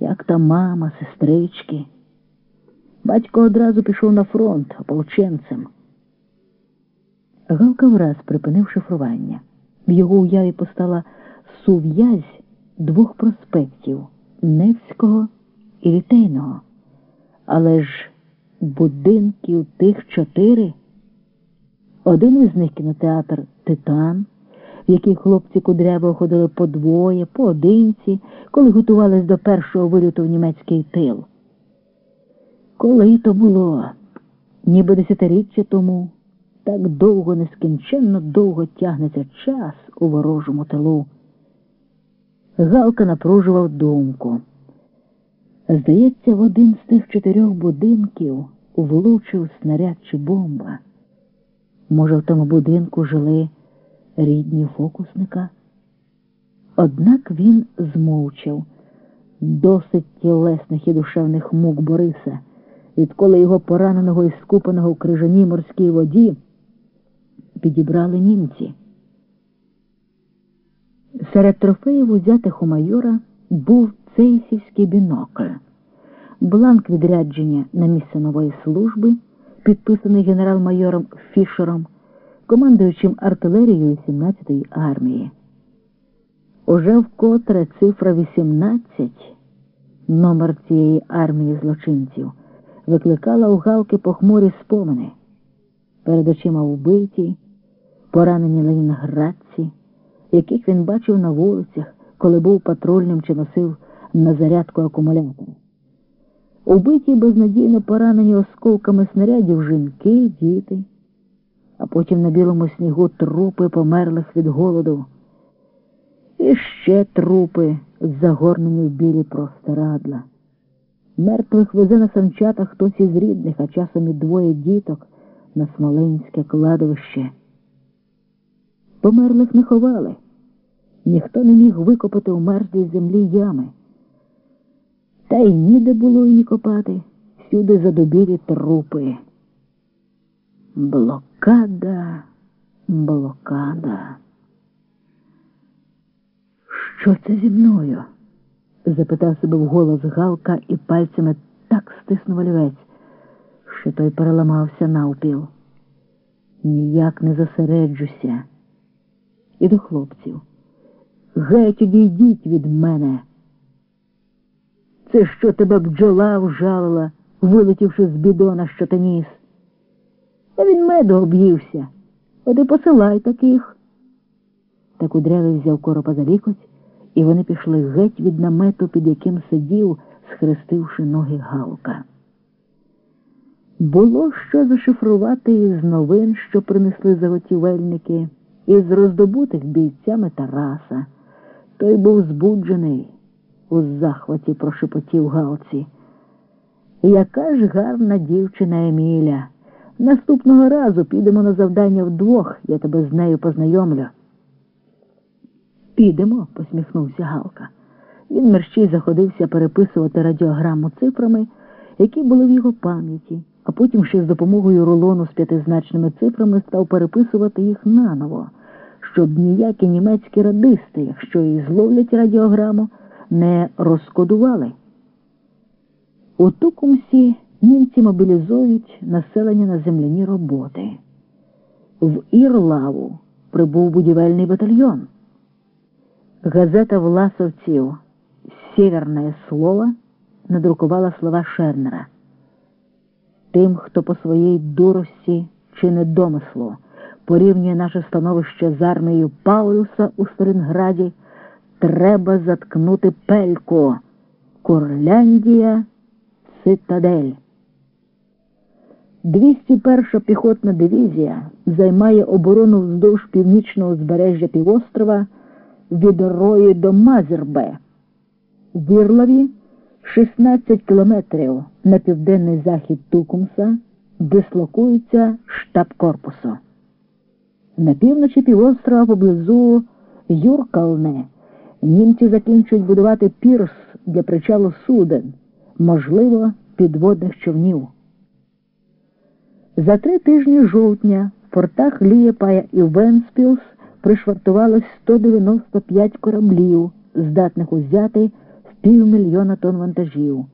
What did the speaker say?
Як там мама, сестрички. Батько одразу пішов на фронт ополченцем. Галка враз припинив шифрування. В його уяві постала сув'язь двох проспектів Невського і Літейного. Але ж будинків тих чотири. Один із них кінотеатр Титан, в який хлопці кудряво ходили по двоє, поодинці, коли готувались до першого виліту в німецький тил. Коли то було, ніби десятиріччя тому, так довго, нескінченно довго тягнеться час у ворожому тилу. Галка напружував думку. Здається, в один з тих чотирьох будинків влучив снаряд чи бомба. Може, в тому будинку жили рідні фокусника? Однак він змовчав досить тілесних і душевних мук Бориса, відколи його пораненого і скупаного в крижаній морській воді підібрали німці. Серед трофеїв узятих у майора був цейсівський бінокль, бланк відрядження на місце нової служби, підписаний генерал-майором Фішером, командуючим артилерією 17-ї армії. Уже вкотре цифра 18, номер цієї армії злочинців, викликала у Галки похмурі спомини. Перед очима вбиті, поранені ленінградці, яких він бачив на вулицях, коли був патрульним чи носив на зарядку акумулятора. Убиті безнадійно поранені осколками снарядів жінки, діти, а потім на білому снігу трупи померлих від голоду. І ще трупи, загорнені в білі простирадла. Мертвих везе на санчатах хтось із рідних, а часом і двоє діток на Смоленське кладовище. Померлих не ховали. Ніхто не міг викопати у мерзлій землі ями. Та й ніде було її копати, всюди задобілі трупи. Блокада, блокада. Що це зі мною? запитав себе вголос Галка і пальцями так стиснув олівець, що той переламався навпіл. Ніяк не зосереджуся. І до хлопців. Геть одійдіть від мене. Це що тебе бджола вжалила, вилетівши з бідона, що ти ніс. А він меду об'ївся. От і посилай таких. Та кудрявий взяв коропа за лікоть, і вони пішли геть від намету, під яким сидів, схрестивши ноги Галка. Було що зашифрувати із новин, що принесли заготівельники, із роздобутих бійцями Тараса. Той був збуджений, у захваті прошепотів Галці. Яка ж гарна дівчина Еміля. Наступного разу підемо на завдання вдвох, я тебе з нею познайомлю. Підемо, посміхнувся Галка. Він мерщій заходився переписувати радіограму цифрами, які були в його пам'яті, а потім ще з допомогою рулону з п'ятизначними цифрами став переписувати їх наново, щоб ніякі німецькі радисти, якщо і зловлять радіограму, не розкодували. У Тукумсі німці мобілізують населення на земляні роботи. В Ірлаву прибув будівельний батальйон. Газета власовців Сєверне слово надрукувала слова Шернера. Тим, хто по своїй дурості чи недомислу порівнює наше становище з армією Паулюса у Сталінграді, треба заткнути пельку. Курляндія цитадель. 201 піхотна дивізія займає оборону вздовж північного збережжя півострова від Рої до Мазербе. В Ірлаві 16 кілометрів на південний захід Тукумса дислокується штаб корпусу. На півночі півострова поблизу Юркалне німці закінчують будувати пірс для причалу суден, можливо, підводних човнів. За три тижні жовтня в портах Лієпая і Венспілс пришвартувалось 195 кораблів, здатних узяти в півмільйона тонн вантажів.